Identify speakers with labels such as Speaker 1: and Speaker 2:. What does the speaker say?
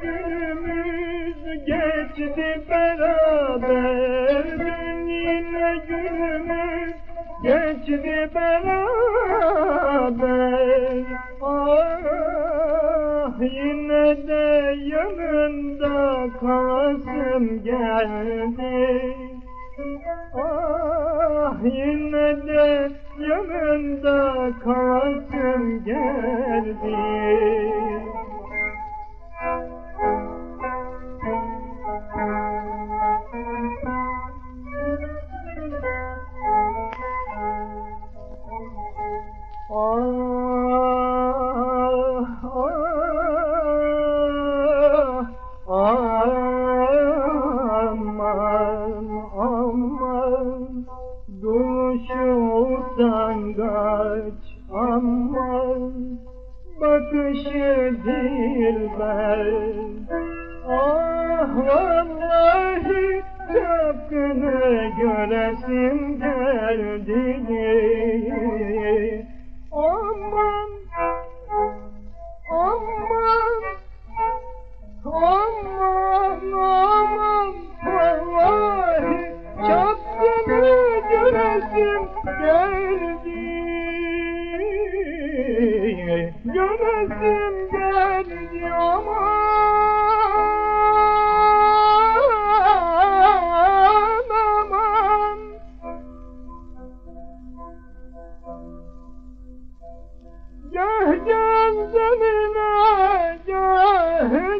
Speaker 1: Günümüz geçti beraber günümüz geçti beraber. Ah yine de yanında kalasım geldi. Ah yine de yanında kalasım geldi Ah, ah, aman, Hakkını göresim geldi. Aman Aman Aman aman Vallahi Hakkını göresim geldi. Göresim geldi aman. जान जो